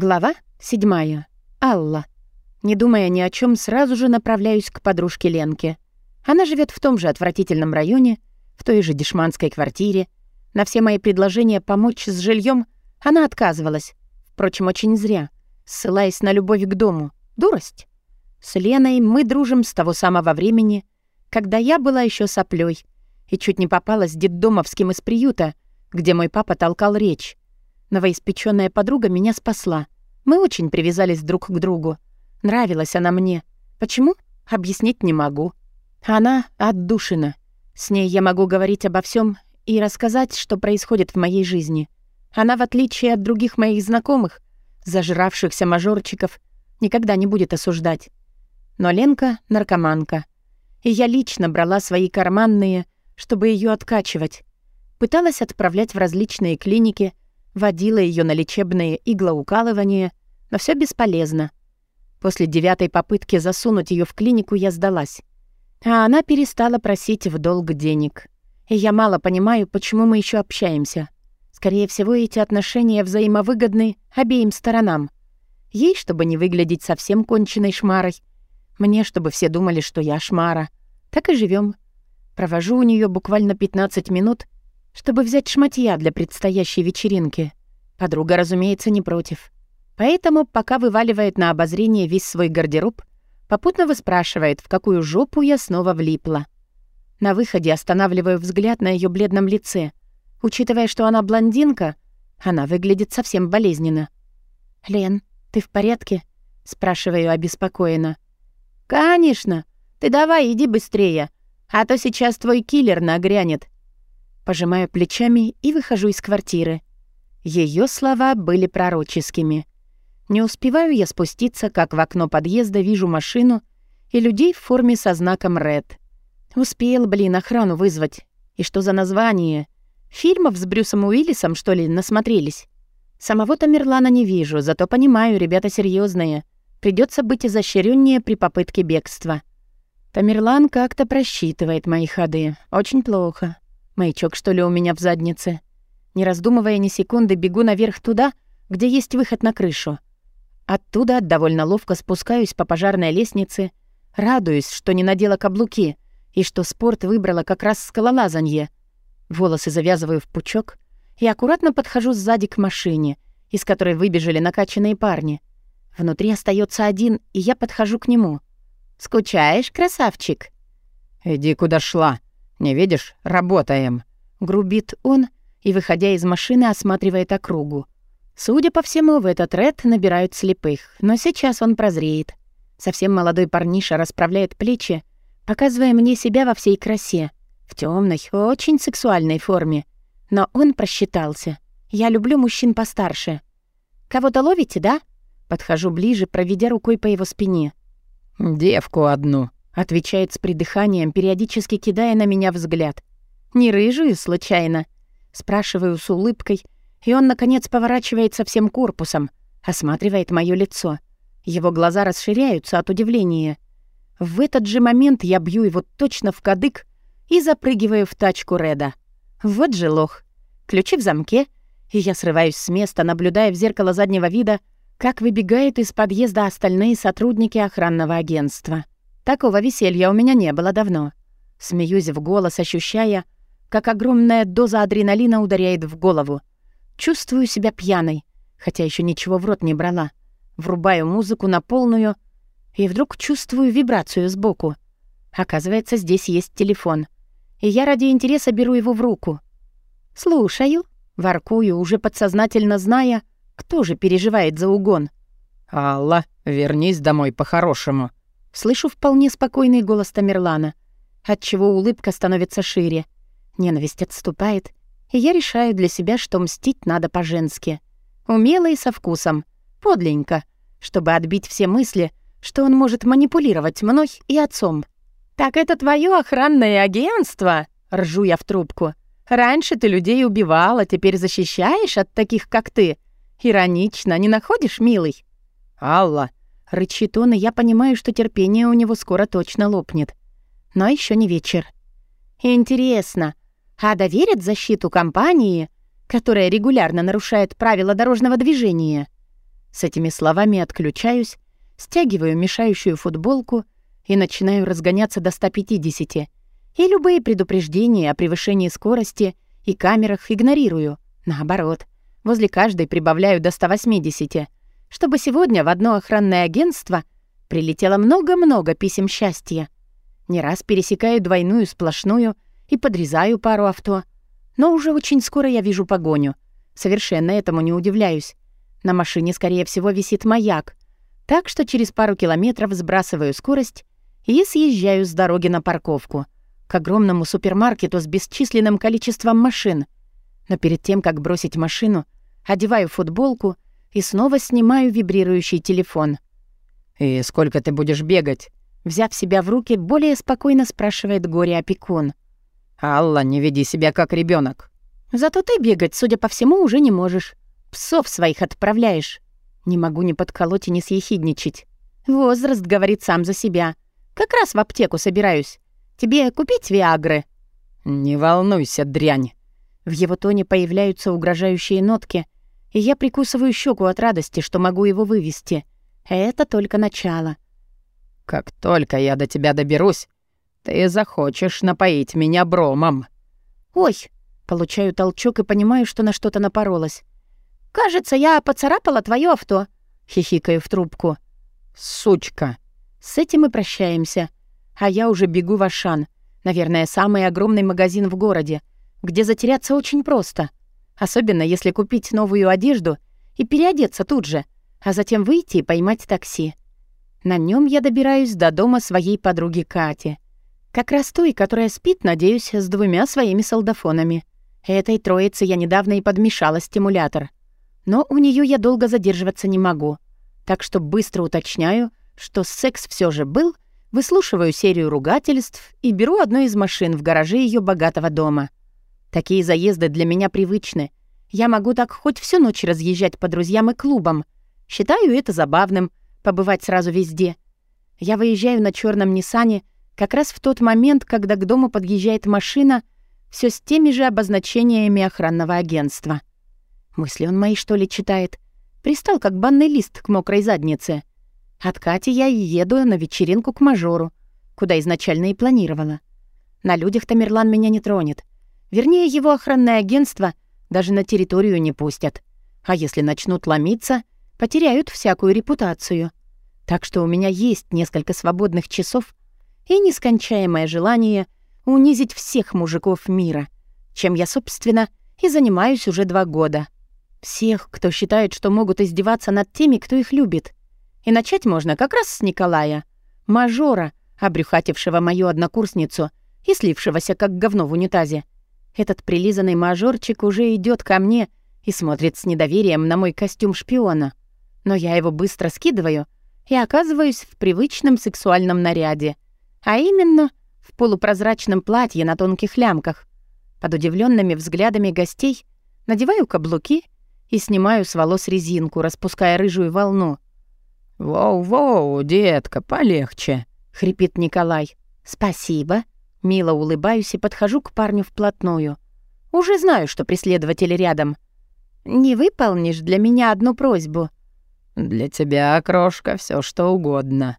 Глава седьмая. Алла. Не думая ни о чем, сразу же направляюсь к подружке Ленке. Она живет в том же отвратительном районе, в той же дешманской квартире. На все мои предложения помочь с жильем она отказывалась. Впрочем, очень зря, ссылаясь на любовь к дому. Дурость. С Леной мы дружим с того самого времени, когда я была еще соплей и чуть не попалась детдомовским из приюта, где мой папа толкал речь. Новоиспечённая подруга меня спасла. Мы очень привязались друг к другу. Нравилась она мне. Почему? Объяснить не могу. Она отдушина. С ней я могу говорить обо всем и рассказать, что происходит в моей жизни. Она, в отличие от других моих знакомых, зажравшихся мажорчиков, никогда не будет осуждать. Но Ленка — наркоманка. И я лично брала свои карманные, чтобы ее откачивать. Пыталась отправлять в различные клиники — водила ее на лечебные иглоукалывания, но все бесполезно. После девятой попытки засунуть ее в клинику я сдалась. А она перестала просить в долг денег. И я мало понимаю, почему мы еще общаемся. Скорее всего, эти отношения взаимовыгодны обеим сторонам. Ей, чтобы не выглядеть совсем конченной шмарой. Мне, чтобы все думали, что я шмара. Так и живем. Провожу у нее буквально 15 минут — чтобы взять шматья для предстоящей вечеринки. Подруга, разумеется, не против. Поэтому, пока вываливает на обозрение весь свой гардероб, попутно выспрашивает, в какую жопу я снова влипла. На выходе останавливаю взгляд на ее бледном лице. Учитывая, что она блондинка, она выглядит совсем болезненно. «Лен, ты в порядке?» — спрашиваю обеспокоенно. «Конечно. Ты давай, иди быстрее, а то сейчас твой киллер нагрянет», Пожимаю плечами и выхожу из квартиры. Ее слова были пророческими. Не успеваю я спуститься, как в окно подъезда вижу машину и людей в форме со знаком «Ред». Успел, блин, охрану вызвать. И что за название? Фильмов с Брюсом Уиллисом, что ли, насмотрелись? Самого Тамерлана не вижу, зато понимаю, ребята серьезные. Придется быть изощреннее при попытке бегства. Тамерлан как-то просчитывает мои ходы. Очень плохо. Маячок, что ли, у меня в заднице? Не раздумывая ни секунды, бегу наверх туда, где есть выход на крышу. Оттуда довольно ловко спускаюсь по пожарной лестнице, радуюсь, что не надела каблуки и что спорт выбрала как раз скалолазанье. Волосы завязываю в пучок и аккуратно подхожу сзади к машине, из которой выбежали накачанные парни. Внутри остается один, и я подхожу к нему. «Скучаешь, красавчик?» «Иди, куда шла», «Не видишь? Работаем!» Грубит он и, выходя из машины, осматривает округу. Судя по всему, в этот ряд набирают слепых, но сейчас он прозреет. Совсем молодой парниша расправляет плечи, показывая мне себя во всей красе, в темной, очень сексуальной форме. Но он просчитался. Я люблю мужчин постарше. «Кого-то ловите, да?» Подхожу ближе, проведя рукой по его спине. «Девку одну», Отвечает с придыханием, периодически кидая на меня взгляд. «Не рыжую, случайно?» Спрашиваю с улыбкой, и он, наконец, поворачивается всем корпусом, осматривает моё лицо. Его глаза расширяются от удивления. В этот же момент я бью его точно в кадык и запрыгиваю в тачку Реда. Вот же лох. Ключи в замке, и я срываюсь с места, наблюдая в зеркало заднего вида, как выбегают из подъезда остальные сотрудники охранного агентства. Такого веселья у меня не было давно. Смеюсь в голос, ощущая, как огромная доза адреналина ударяет в голову. Чувствую себя пьяной, хотя еще ничего в рот не брала. Врубаю музыку на полную и вдруг чувствую вибрацию сбоку. Оказывается, здесь есть телефон. И я ради интереса беру его в руку. «Слушаю», — воркую, уже подсознательно зная, кто же переживает за угон. «Алла, вернись домой по-хорошему», Слышу вполне спокойный голос Тамерлана, отчего улыбка становится шире. Ненависть отступает, и я решаю для себя, что мстить надо по-женски. Умело и со вкусом, подленько, чтобы отбить все мысли, что он может манипулировать мной и отцом. «Так это твое охранное агентство?» — ржу я в трубку. «Раньше ты людей убивала, теперь защищаешь от таких, как ты. Иронично, не находишь, милый?» «Алла, Рычит он, и я понимаю, что терпение у него скоро точно лопнет. Но еще не вечер. Интересно, а доверят защиту компании, которая регулярно нарушает правила дорожного движения? С этими словами отключаюсь, стягиваю мешающую футболку и начинаю разгоняться до 150. И любые предупреждения о превышении скорости и камерах игнорирую. Наоборот, возле каждой прибавляю до 180, чтобы сегодня в одно охранное агентство прилетело много-много писем счастья. Не раз пересекаю двойную сплошную и подрезаю пару авто. Но уже очень скоро я вижу погоню. Совершенно этому не удивляюсь. На машине, скорее всего, висит маяк. Так что через пару километров сбрасываю скорость и съезжаю с дороги на парковку. К огромному супермаркету с бесчисленным количеством машин. Но перед тем, как бросить машину, одеваю футболку и снова снимаю вибрирующий телефон. «И сколько ты будешь бегать?» Взяв себя в руки, более спокойно спрашивает горе-опекун. «Алла, не веди себя как ребенок. «Зато ты бегать, судя по всему, уже не можешь. Псов своих отправляешь. Не могу ни подколоть и ни съехидничать. Возраст говорит сам за себя. Как раз в аптеку собираюсь. Тебе купить Виагры?» «Не волнуйся, дрянь». В его тоне появляются угрожающие нотки, и я прикусываю щеку от радости, что могу его вывести. Это только начало. Как только я до тебя доберусь, ты захочешь напоить меня бромом». «Ой!» Получаю толчок и понимаю, что на что-то напоролась. «Кажется, я поцарапала твое авто», — хихикаю в трубку. «Сучка!» С этим мы прощаемся. А я уже бегу в Ашан. Наверное, самый огромный магазин в городе, где затеряться очень просто. Особенно, если купить новую одежду и переодеться тут же, а затем выйти и поймать такси. На нем я добираюсь до дома своей подруги Кати. Как раз той, которая спит, надеюсь, с двумя своими солдафонами. Этой троице я недавно и подмешала стимулятор. Но у нее я долго задерживаться не могу. Так что быстро уточняю, что секс все же был, выслушиваю серию ругательств и беру одну из машин в гараже ее богатого дома. Такие заезды для меня привычны. Я могу так хоть всю ночь разъезжать по друзьям и клубам. Считаю это забавным — побывать сразу везде. Я выезжаю на черном Ниссане как раз в тот момент, когда к дому подъезжает машина, все с теми же обозначениями охранного агентства. Мысли он мои, что ли, читает? Пристал, как банный лист к мокрой заднице. От Кати я еду на вечеринку к мажору, куда изначально и планировала. На людях Тамерлан меня не тронет. Вернее, его охранное агентство даже на территорию не пустят. А если начнут ломиться, потеряют всякую репутацию. Так что у меня есть несколько свободных часов и нескончаемое желание унизить всех мужиков мира, чем я, собственно, и занимаюсь уже два года. Всех, кто считает, что могут издеваться над теми, кто их любит. И начать можно как раз с Николая, мажора, обрюхатившего мою однокурсницу и слившегося как говно в унитазе. Этот прилизанный мажорчик уже идет ко мне и смотрит с недоверием на мой костюм шпиона. Но я его быстро скидываю — и оказываюсь в привычном сексуальном наряде, а именно в полупрозрачном платье на тонких лямках. Под удивленными взглядами гостей надеваю каблуки и снимаю с волос резинку, распуская рыжую волну. «Воу-воу, детка, полегче», — хрипит Николай. «Спасибо». Мило улыбаюсь и подхожу к парню вплотную. Уже знаю, что преследователь рядом. «Не выполнишь для меня одну просьбу?» «Для тебя, крошка, все что угодно».